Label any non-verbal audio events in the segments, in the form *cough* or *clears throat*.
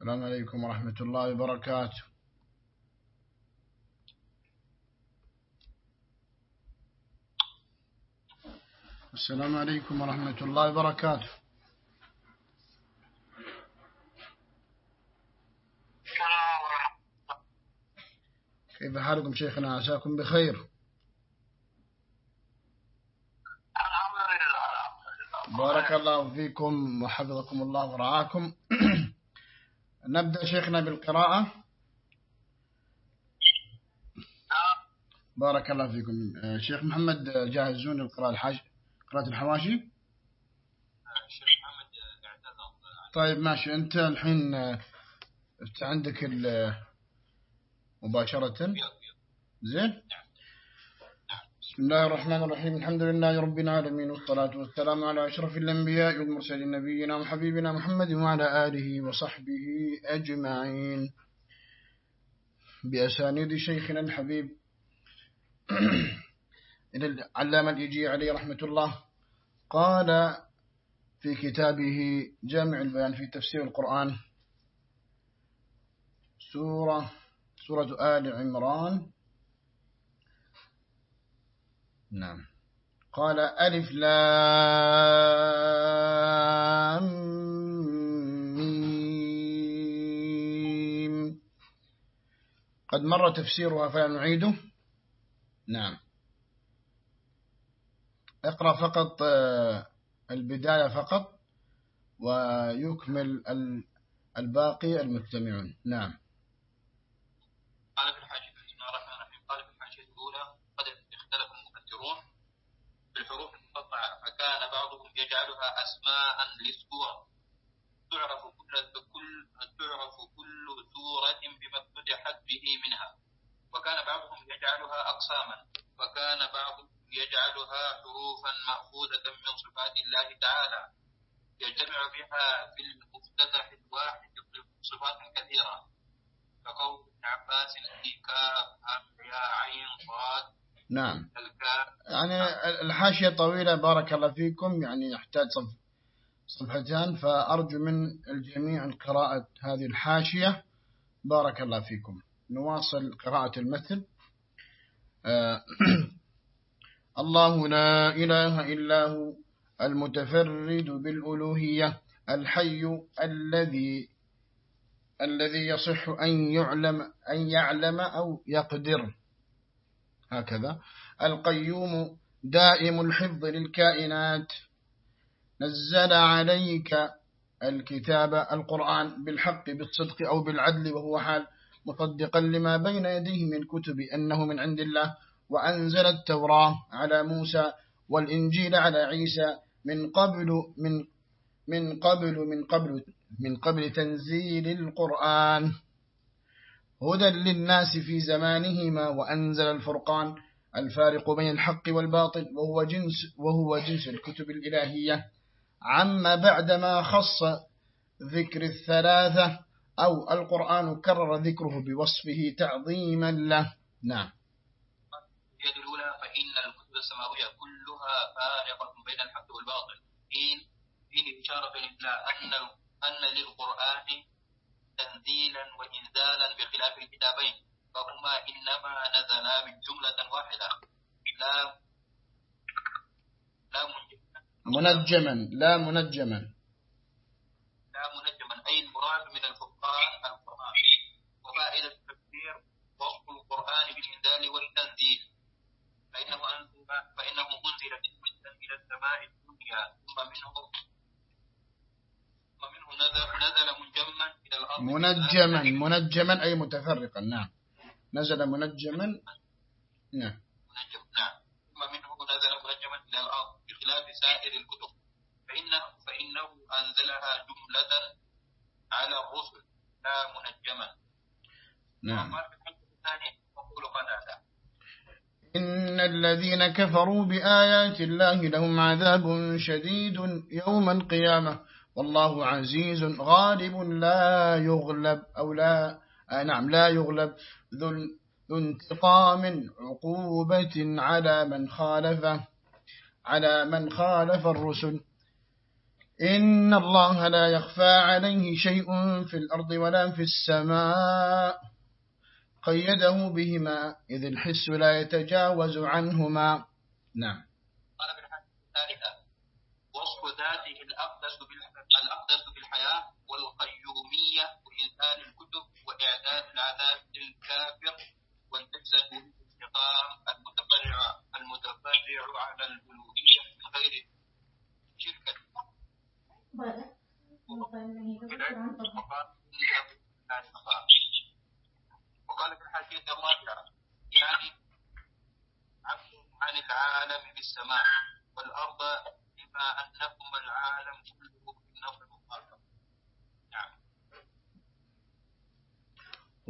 السلام عليكم ورحمة الله وبركاته. السلام عليكم ورحمة الله وبركاته. كيف حالكم شيخنا؟ عساكم بخير. بارك الله فيكم وحفظكم الله ورعاكم. *clears throat* نبدأ شيخنا بالقراءة. بارك الله فيكم. شيخ محمد جاهزون للقراءة الحاج قراءة الحواشي؟ شيخ محمد طيب ماشي. أنت الحين عندك مباشرة. زين. بسم الله الرحمن الرحيم. الحمد لله رب العالمين والصلاة والسلام على أشرف الأنبياء والمرسلين نبينا وحبيبنا محمد وعلى آله وصحبه أجمعين. بأسانيد شيخنا الحبيب *clears throat* إلى العلامة الإيجي عليه رحمة الله قال في كتابه جامع البيان في تفسير القرآن سورة سورة آل عمران نعم. قال ألف لام ميم. قد مر تفسيرها فنعيده نعم. اقرأ فقط البداية فقط ويكمل الباقي المستمعون. نعم قال في الحاشية بسم الله الرحمن الرحيم قال في الحاشية الأولى قد اختلف المفسرون في الحروف المقطعة فكان بعضهم يجعلها أسماء للسورة تعرف كل كل تعرف كل سورة افتتحت به منها. وكان بعضهم يجعلها أقساما وكان بعضهم يجعلها حروفا مأخوذة من صفات الله تعالى. يجتمع بها في المفتتح الواحد صفات كثيرة. كقول ابن عباس في كاف يا عين صاد نعم. الكاف يعني الحاشية طويلة بارك الله فيكم. يعني يحتاج صف صفحتان فأرجو من الجميع قراءة هذه الحاشية. بارك الله فيكم. نواصل قراءة المثل آه *clears throat* الله لا إله إلا هو المتفرد بالألوهية الحي الذي الذي يصح أن يعلم أن يعلم أو يقدر. هكذا. القيوم دائم الحفظ للكائنات. نزل عليك الكتاب القرآن بالحق بالصدق أو بالعدل وهو حال مصدقا لما بين يديه من كتب أنه من عند الله وأنزل التوراة على موسى والإنجيل على عيسى من قبل من من قبل من قبل من قبل تنزيل القرآن. هدى للناس في زمانهما وأنزل الفرقان الفارق بين الحق والباطل وهو جنس وهو جنس الكتب الإلهية. عما بعدما خص ذكر الثلاثة أو القرآن كرر ذكره بوصفه تعظيما له. نعم. اليد الأولى فإن الكتب السماوية كلها فارقة بين الحق والباطل. حين فيه إشارة إلى أن أن للقرآن تنزيلا وإنزالا بخلاف الكتابين. فهما إنما نزلا من جملة واحدة لا لا منجما لا منجما. لا منجما. أي المراد من الفرقان القرآن. وفائدة التفسير وصف القرآن بالإنزال والتنزيل. فإنه أنزل فإنه أنزل إلى السماء الدنيا. ثم منه ثم منه نزل نزل منجما إلى الأرض. منجما. منجما أي متفرقا. نعم. نزل منجما. نعم. منجم. نعم. ثم منه نزل منجما إلى الأرض. بخلاف سائر الكتب. فإنه فإنه أنزلها جملة على الرسل لا منجما. نعم. إن الذين كفروا بآيات الله لهم عذاب شديد يوم القيامة. والله عزيز غالب لا يغلب أو لا آه نعم لا يغلب. ذو, ذو انتقام عقوبة على من خالفه. على من خالف الرسل. إن الله لا يخفى عليه شيء في الأرض ولا في السماء. قيده بهما إذ الحس لا يتجاوز عنهما. نعم.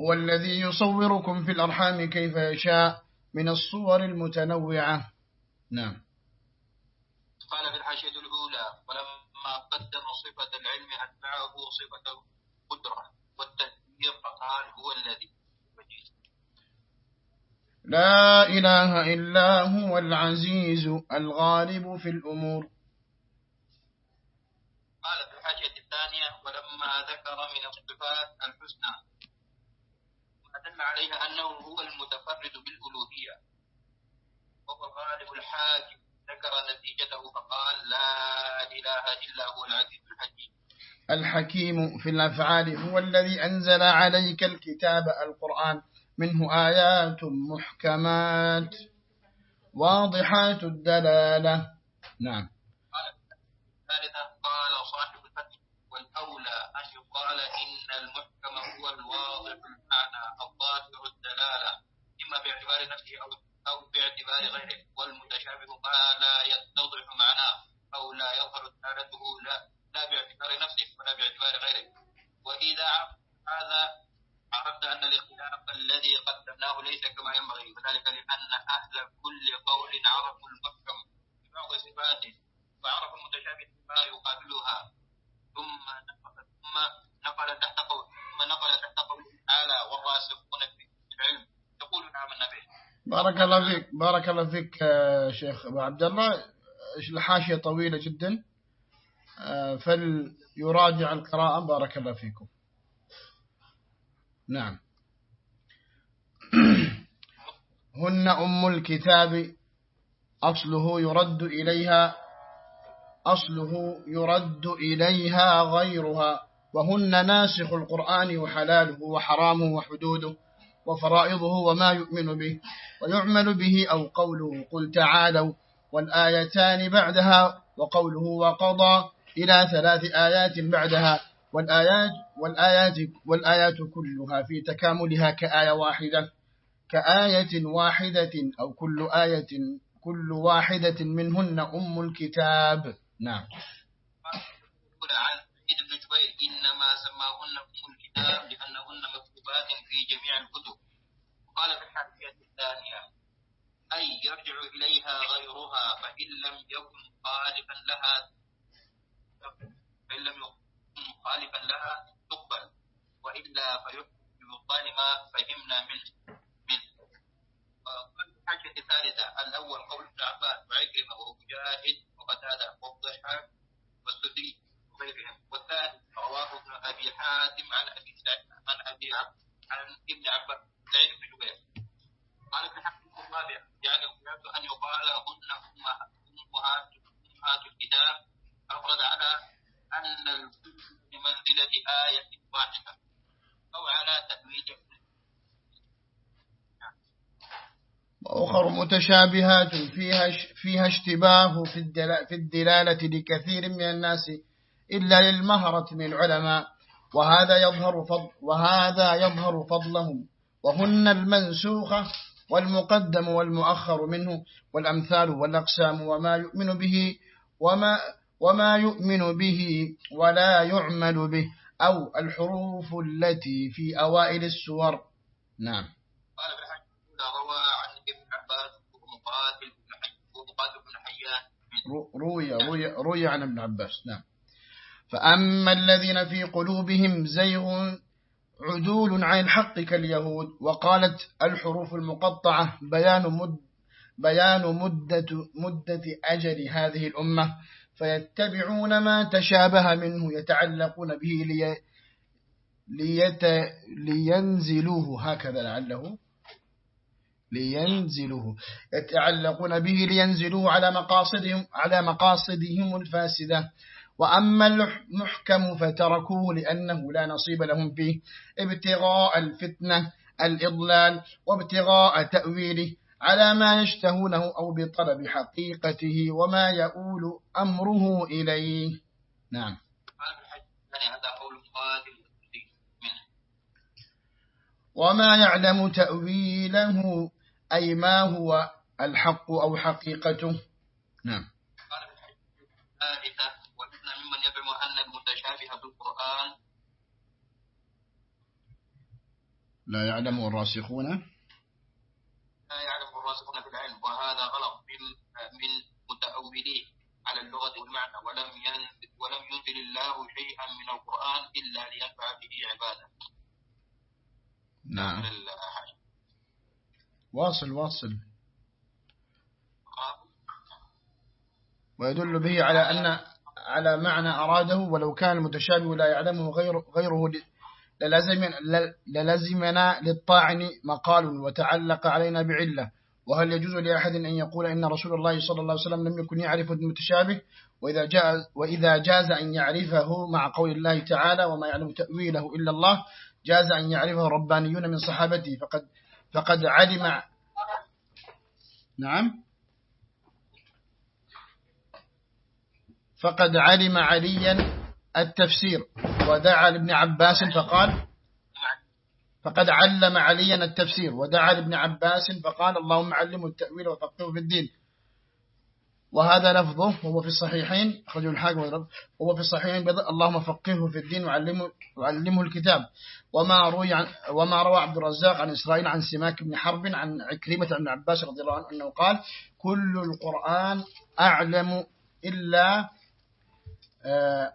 هو الذي يصوركم في الأرحام كيف يشاء من الصور المتنوعة. نعم. قال في الحاشية الأولى ولما قدم صفة العلم أتبعه صفة القدرة والتدبير فقال هو الذي لا إله إلا هو العزيز الغالب في الأمور. قال في الحاجة الثانية ولما ذكر من الصفات الحسنى عليها أنه هو المتفرد بالألوهية. وهو غالب الحاكم. ذكر نتيجته فقال لا إله إلا هو العزيز الحكيم. الحكيم في الأفعال هو الذي أنزل عليك الكتاب القرآن. منه آيات محكمات. واضحات الدلالة. نعم. الثالثة قال صاحب الفتح والأولى أن يقال إن المحكم هو الواضح المعنى الظاهر الدلالة إما باعتبار نفسه أو أو باعتبار غيره والمتشابه ما لا يتضح معناه أو لا يظهر دلالته لا لا باعتبار نفسه ولا باعتبار غيره وإذا هذا عرفت أن الاختلاف الذي قدمناه ليس كما ينبغي وذلك لأن أهل كل قول عرفوا المحكم ببعض صفاته وعرفوا المتشابه ما يقابلها ثم نقل ثم نقل تحت قول ثم نقل تحت قوله تعالى والراسخون في العلم يقول نعم النبي بارك الله فيك بارك الله فيك شيخ أبو عبد الله الحاشية طويلة جدا. فليراجع القراءة. بارك الله فيكم. نعم. *clears throat* هن أم الكتاب. أصله يرد إليها. أصله يرد إليها غيرها. وهن ناسخ القرآن وحلاله وحرامه وحدوده. وفرائضه وما يؤمن به ويعمل به أو قوله قل تعالوا والآيتان بعدها وقوله وقضى إلى ثلاث آيات بعدها والآيات والآيات والآيات كلها في تكاملها كآية واحدة كآية واحدة أو كل آية كل واحدة منهن أم الكتاب. نعم. عن سعيد بن جبير إنما سماهن أم الكتاب لأنهن مكتوبات في جميع الكتب. قال في الحاشية الثانية أي يرجع إليها غيرها فإن لم يكن خالفا لها فإن لم يكن مخالفا لها تقبل وإلا فيحكم ما فهمنا منه. منه الحاجة الثالثة الأول قول ابن عباس وعكرمة ومجاهد وقتادة والضحاك والسدي وغيرهم والثاني رواه ابن أبي حاتم عن أبي عن أبي عن ابن عباس سعيد بن جبير. قال ابن حاتم الرابع يعني أمرت أن يقال هن أمهات أمهات الكتاب. أفرد على أن الكل بمنزلة آية واحدة. أو على تأويل وأخر متشابهات فيها فيها اشتباه في الدلالة لكثير من الناس إلا للمهرة من العلماء وهذا يظهر فضل وهذا يظهر فضلهم وهن المنسوخة والمقدم والمؤخر منه والأمثال والأقسام وما يؤمن به وما وما يؤمن به ولا يعمل به أو الحروف التي في أوائل السور. نعم. قال ابن حجر روى عن ابن عباس ومقاتل بن حيان. روي روي روي عن ابن عباس. نعم. فأما الذين في قلوبهم زيغ عدول عن الحق كاليهود وقالت الحروف المقطعة بيان مد بيان مدة, مدة أجل هذه الأمة فيتبعون ما تشابه منه يتعلقون به لي ليت لينزلوه هكذا لعله لينزلوه يتعلقون به لينزلوه على مقاصدهم على مقاصدهم الفاسدة. وأما المحكم فتركوه لأنه لا نصيب لهم فيه ابتغاء الفتنة الإضلال وابتغاء تأويله على ما يشتهونه أو بطلب حقيقته وما يؤول أمره إليه. نعم. وما يعلم تأويله أي ما هو الحق أو حقيقته. نعم ممن يزعم أن المتشابه بالقرآن لا يعلم الراسخون لا يعلم الراسخون في العلم وهذا غلط من من متأوليه على اللغة والمعنى ولم ينزل ولم ينزل الله شيئا من القرآن إلا لينفع به عباده. نعم. واصل واصل. ويدل به على أن على معنى أراده ولو كان المتشابه لا يعلمه غير غيره للزمنا للطاعن مقال وتعلق علينا بعلة. وهل يجوز لأحد أن يقول إن رسول الله صلى الله عليه وسلم لم يكن يعرف المتشابه وإذا, جاز وإذا جاز أن يعرفه مع قول الله تعالى وما يعلم تأويله إلا الله جاز أن يعرفه ربانيون من صحابته. فقد, فقد علم نعم. فقد علم عليا التفسير. ودعا لابن عباس فقال فقد علم عليا التفسير. ودعا لابن عباس فقال اللهم علمه التأويل وفقهه في الدين. وهذا لفظه وهو في الصحيحين. أخرجه الحاكم وهو في الصحيحين اللهم فقهه في الدين وعلمه, وعلمه الكتاب. وما روي عن وما روى عبد الرزاق عن إسرائيل عن سماك بن حرب عن عكرمة بن عباس رضي الله عنه أنه قال كل القرآن أعلم إلا آه،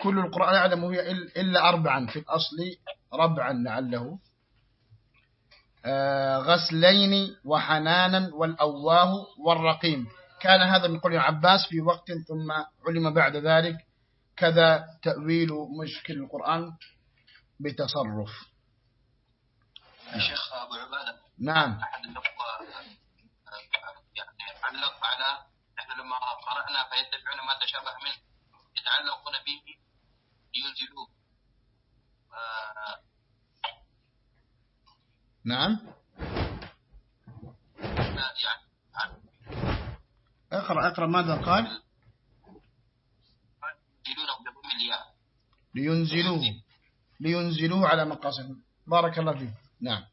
كل القرآن أعلم هي إلا أربعا في الأصل ربعا لعله. آه، غسلين وحنانا والأواه والرقيم. كان هذا من قول عباس في وقت ثم علم بعد ذلك. كذا تأويل مشكل القرآن بتصرف. الشيخ أبو عبادة نعم. أحد يعني علق على نحن لما قرأنا فيتبعون ما تشابه منه يتعلقون به لينزلوه آه نعم. يعني اقرأ اقرأ ماذا قال؟ لينزلوه. لينزلوه على مقاصد بارك الله فيك. نعم.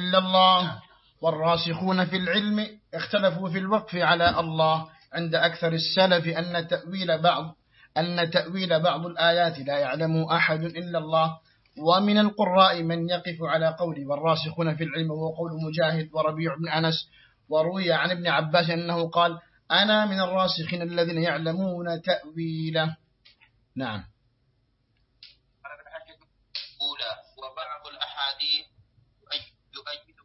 إلا الله والراسخون في العلم اختلفوا في الوقف على الله. عند أكثر السلف أن تأويل بعض أن تأويل بعض الآيات لا يعلم أحد إلا الله. ومن القراء من يقف على قوله والراسخون في العلم وهو قول مجاهد وربيع بن أنس. وروي عن ابن عباس أنه قال أنا من الراسخين الذين يعلمون تأويله. نعم. وبعض الأحاديث يؤيد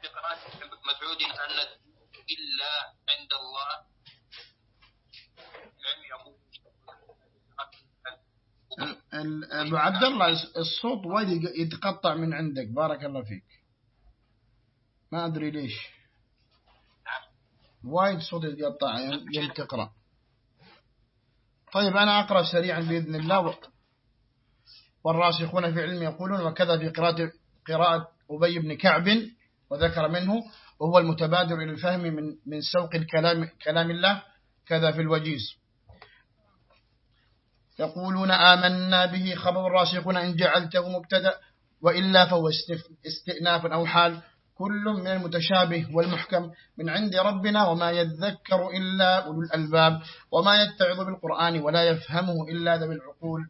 في قراءة مسعود أن إلا عند الله. أبو عبد الله الصوت وايد يتقطع من عندك. بارك الله فيك. ما أدري ليش. وايد صوت يتقطع. يوم تقرأ. طيب أنا أقرأ سريعا بإذن الله. والراسخون في علم يقولون وكذا في قراءة قراءة أبي بن كعب وذكر منه وهو المتبادر إلى الفهم من من سوق الكلام كلام الله كذا في الوجيز. يقولون آمنا به خبر الراسخون إن جعلته مبتدا وإلا فهو استئناف أو حال. كل من المتشابه والمحكم من عند ربنا وما يذكر إلا أولو الألباب وما يتعظ بالقرآن ولا يفهمه إلا ذوي العقول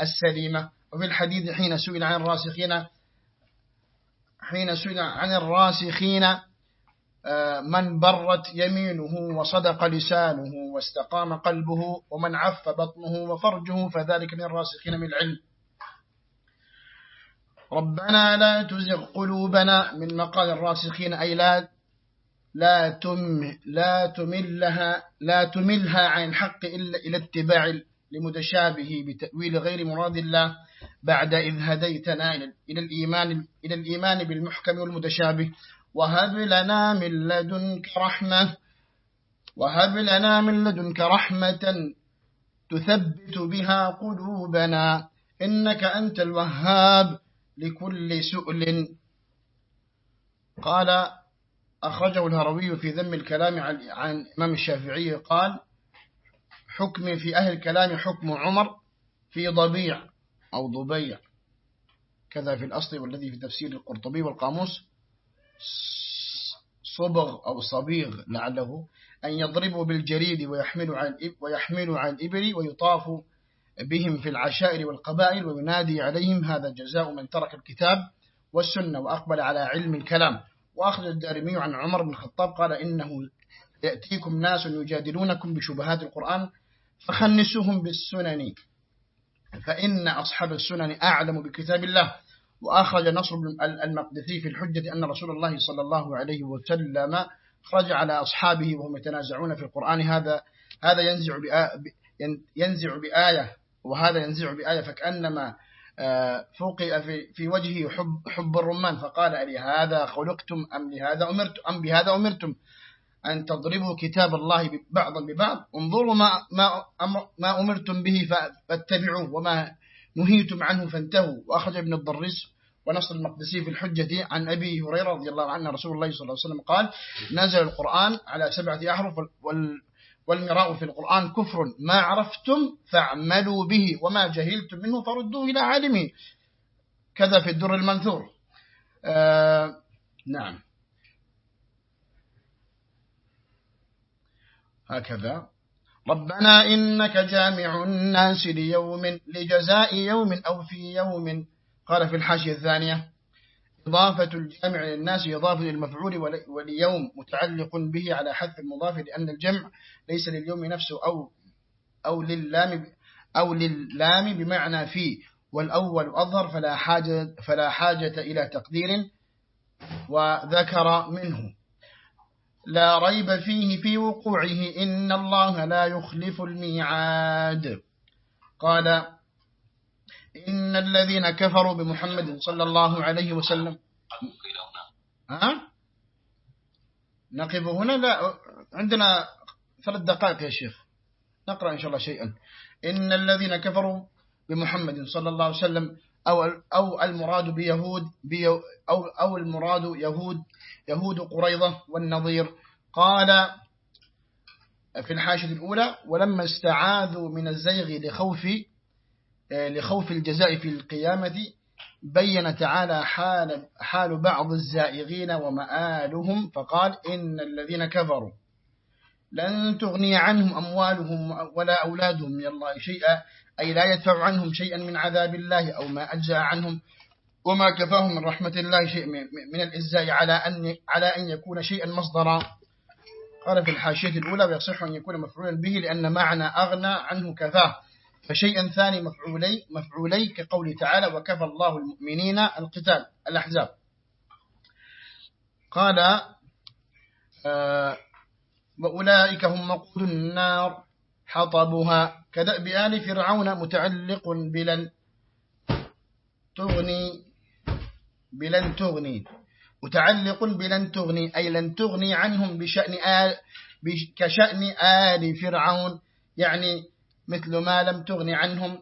السليمة. وفي الحديث حين سئل عن الراسخين حين سئل عن الراسخين من برت يمينه وصدق لسانه واستقام قلبه ومن عف بطنه وفرجه فذلك من الراسخين من العلم. ربنا لا تزغ قلوبنا من مقال الراسخين أي لا لا تم لا تملها لا تملها عن الحق إلا إلى اتباع لمتشابه بتأويل غير مراد الله بعد إذ هديتنا إلى الإيمان إلى الإيمان بالمحكم والمتشابه. وهب لنا من لدنك رحمة وهب لنا من لدنك رحمة تثبت بها قلوبنا إنك أنت الوهاب لكل سؤل. قال أخرجه الهروي في ذم الكلام عن إمام الشافعي قال حكم في أهل الكلام حكم عمر في ضبيع أو ضبيع كذا في الأصل والذي في تفسير القرطبي والقاموس. صبغ أو صبيغ لعله أن يضربوا بالجريد ويحملوا عن ويحملوا عن الإبل ويطاف بهم في العشائر والقبائل وينادي عليهم هذا جزاء من ترك الكتاب والسنة وأقبل على علم الكلام. وأخذ الدارمي عن عمر بن الخطاب قال إنه يأتيكم ناس يجادلونكم بشبهات القرآن فخنسوهم بالسنن فإن أصحاب السنن أعلم بكتاب الله. وأخرج نصر المقدسي في الحجة أن رسول الله صلى الله عليه وسلم خرج على أصحابه وهم يتنازعون في القرآن. هذا هذا ينزع ينزع بآية وهذا ينزع بآية فكأنما آه، فوقئ في في وجهه حب حب الرمان. فقال ألي هذا خلقتم أم لهذا أمرتم أم بهذا أمرتم؟ أن تضربوا كتاب الله بعضا ببعض. انظروا ما ما ما أمرتم به فاتبعوه. وما نهيتم عنه فانتهوا. وأخرج ابن الضرس ونصر المقدسي في الحجة عن أبي هريرة رضي الله عنه رسول الله صلى الله عليه وسلم قال نزل القرآن على سبعة أحرف والمراء في القرآن كفر. ما عرفتم فاعملوا به وما جهلتم منه فردوه إلى عالمه. كذا في الدر المنثور. آه نعم. هكذا. ربنا إنك جامع الناس ليوم لجزاء يوم أو في يوم. قال في الحاشية الثانية إضافة الجامع للناس إضافة للمفعول وليوم متعلق به على حذف المضاف لأن الجمع ليس لليوم نفسه أو أو لللام أو لللام بمعنى في والأول أظهر فلا حاجة فلا حاجة إلى تقدير وذكر منه. لا ريب فيه في وقوعه إن الله لا يخلف الميعاد. قال إن الذين كفروا بمحمد صلى الله عليه وسلم ها؟ نقف هنا؟ لا عندنا ثلاث دقائق يا شيخ. نقرأ إن شاء الله شيئا. إن الذين كفروا بمحمد صلى الله عليه وسلم أو أو المراد بيهود أو أو المراد يهود يهود قريضة والنظير. قال في الحاشة الأولى ولما استعاذوا من الزيغ لخوف لخوف الجزاء في القيامة بين تعالى حال, حال بعض الزائغين ومآلهم فقال إن الذين كفروا لن تغني عنهم أموالهم ولا أولادهم من الله شيئا أي لا يدفع عنهم شيئا من عذاب الله أو ما أجزى عنهم وما كفاهم من رحمة الله شيء من الإزاء على أن, على أن يكون شيئا مصدرا. قال في الحاشية الأولى ويصح أن يكون مفعولا به لأن معنى أغنى عنه كفاه. فشيئا ثاني مفعولي مفعولي كقول تعالى وكفى الله المؤمنين القتال الأحزاب. قال آه وأولئك هم مقود النار حطبها. كدأب آل فرعون متعلق بلن تغني بلن تغني. متعلق بلن تغني أي لن تغني عنهم بشأن آل كشأن آل فرعون. يعني مثل ما لم تغني عنهم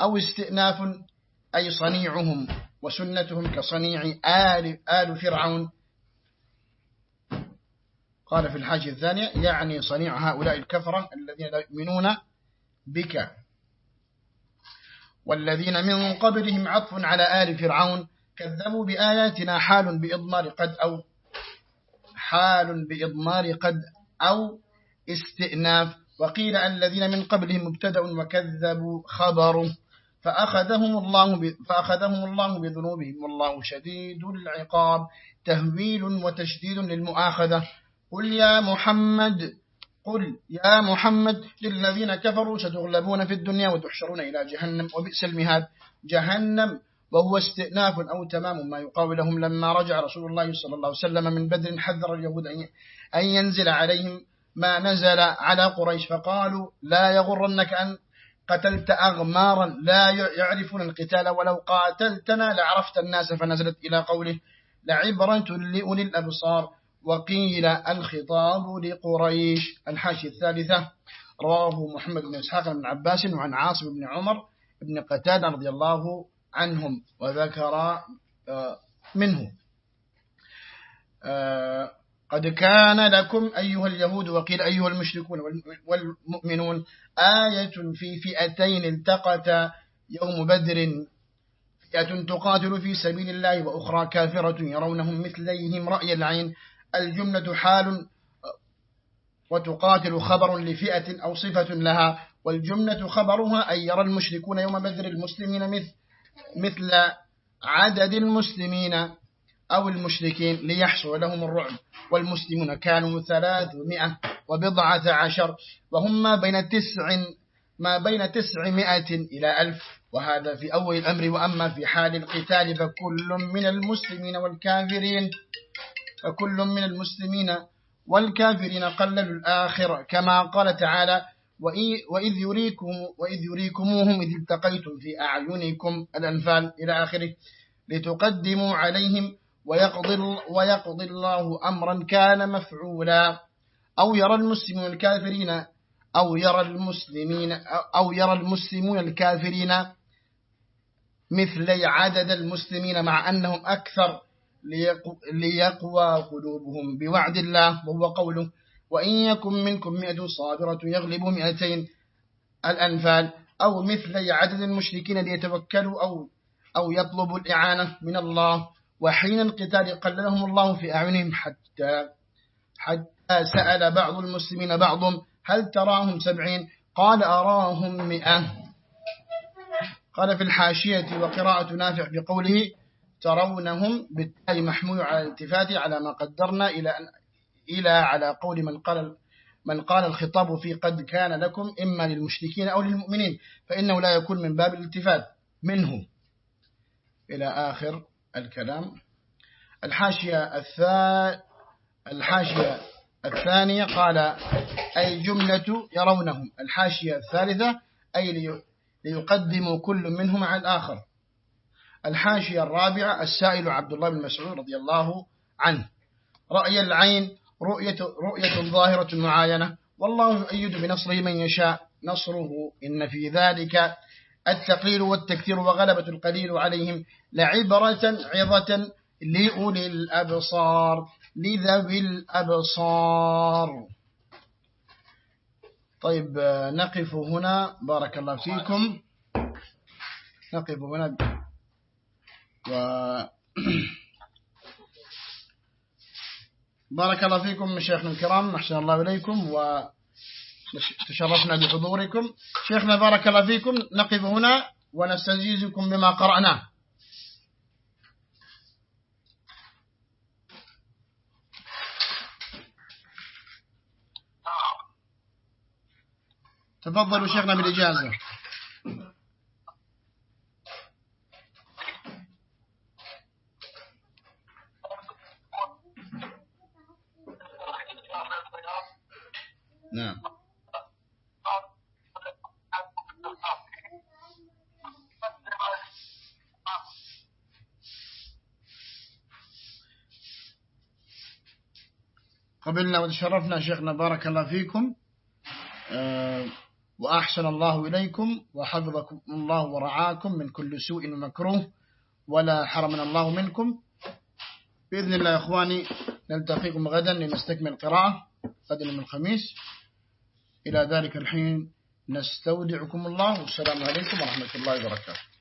أو استئناف أي صنيعهم. وسنتهم كصنيع آل, آل فرعون. قال في الحاجة الثانية يعني صنيع هؤلاء الكفرة الذين يؤمنون بك. والذين من قبلهم عطف على آل فرعون. كذبوا بآياتنا حال بإضمار قد أو حال بإضمار قد أو استئناف. وقيل الذين من قبلهم مبتدأ وكذبوا خبر فأخذهم الله فأخذهم الله بذنوبهم. والله شديد العقاب. تهويل وتشديد للمؤاخذة. قل يا محمد قل يا محمد للذين كفروا ستغلبون في الدنيا وتحشرون إلى جهنم وبئس المهاد. جهنم وهو استئناف أو تمام ما يقال لهم لما رجع رسول الله صلى الله عليه وسلم من بدر حذر اليهود أن ينزل عليهم ما نزل على قريش فقالوا لا يغرنك أن قتلت أغمارا لا يعرفون القتال ولو قاتلتنا لعرفت الناس فنزلت إلى قوله لعبرة لأولي الأبصار وقيل الخطاب لقريش الحاشية الثالثة رواه محمد بن إسحاق بن عباس وعن عاصم بن عمر بن قتادة رضي الله عنهم وذكر آه، منه. آه، قد كان لكم أيها اليهود وقيل أيها المشركون والمؤمنون آية في فئتين التقتا يوم بدر. فئة تقاتل في سبيل الله وأخرى كافرة يرونهم مثليهم رأي العين. الجملة حال وتقاتل خبر لفئة أو صفة لها. والجملة خبرها أن يرى المشركون يوم بدر المسلمين مثل, مثل عدد المسلمين أو المشركين ليحصل لهم الرعب. والمسلمون كانوا ثلاثمائة وبضعة عشر وهم ما بين تسع ما بين تسعمائة إلى ألف. وهذا في أول الأمر. وأما في حال القتال فكل من المسلمين والكافرين فكل من المسلمين والكافرين قللوا الآخر كما قال تعالى وإذ, يريكم وإذ يريكموهم إذ التقيتم في أعينكم الأنفال إلى آخره لتقدموا عليهم ويقضي, ويقضي الله أمرا كان مفعولا. أو يرى المسلمون الكافرين أو يرى المسلمين أو يرى المسلمون الكافرين مثل عدد المسلمين مع أنهم أكثر ليقوى قلوبهم بوعد الله وهو قوله وإن يكن منكم مئة صابرة يغلب مئتين الأنفال أو مثل عدد المشركين ليتوكلوا أو, أو يطلبوا الإعانة من الله. وحين القتال قللهم الله في أعينهم حتى حتى سأل بعض المسلمين بعضهم هل تراهم سبعين؟ قال أراهم مئة. قال في الحاشية وقراءة نافع بقوله ترونهم بالتالي محمول على الالتفات على ما قدرنا إلى أن إلى على قول من قال من قال الخطاب في قد كان لكم إما للمشركين أو للمؤمنين فإنه لا يكون من باب الالتفات منه. إلى آخر الكلام. الحاشية الثانية الحاشية الثانية قال أي جملة يرونهم. الحاشية الثالثة أي ليقدموا كل منهم على الآخر. الحاشية الرابعة السائل عبد الله بن مسعود رضي الله عنه. رأي العين رؤية, رؤية ظاهرة معاينة. والله يؤيد بنصره من يشاء. نصره إن في ذلك التقليل والتكثير وغلبة القليل عليهم لعبرة عظة لأولي الأبصار لذوي الأبصار. طيب نقف هنا. بارك الله فيكم. نقف هنا. و *clears throat* بارك الله فيكم مشايخنا الكرام أحسن الله إليكم وتشرفنا بحضوركم. شيخنا بارك الله فيكم نقف هنا ونستزيزكم بما قرأناه. تفضلوا شيخنا بالإجازة. نعم. قبلنا وتشرفنا شيخنا بارك الله فيكم آه، وأحسن الله إليكم وحفظكم الله ورعاكم من كل سوء ومكروه ولا حرمنا الله منكم. بإذن الله يا أخواني نلتقيكم غدا لنستكمل القراءة غدا من الخميس. إلى ذلك الحين نستودعكم الله. والسلام عليكم ورحمة الله وبركاته.